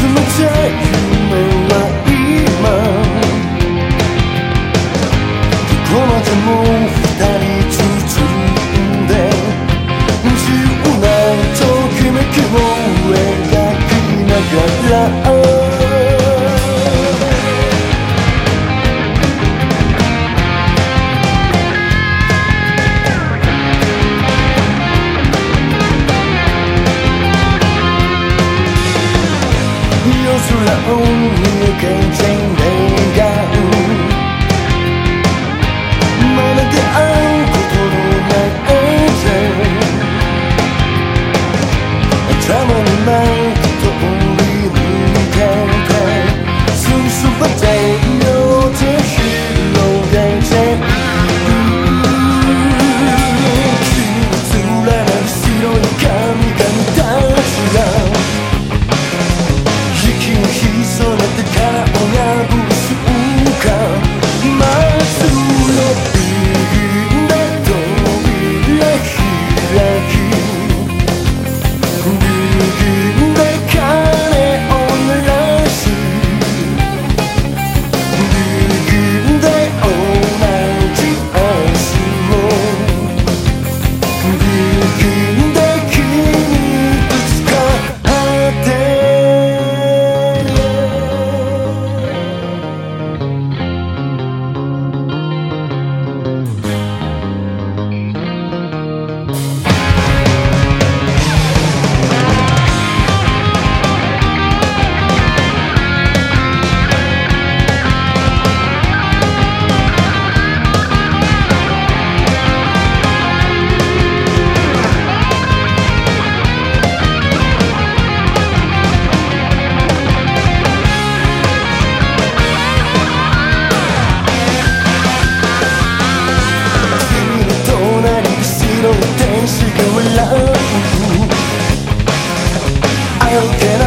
the day the only girl built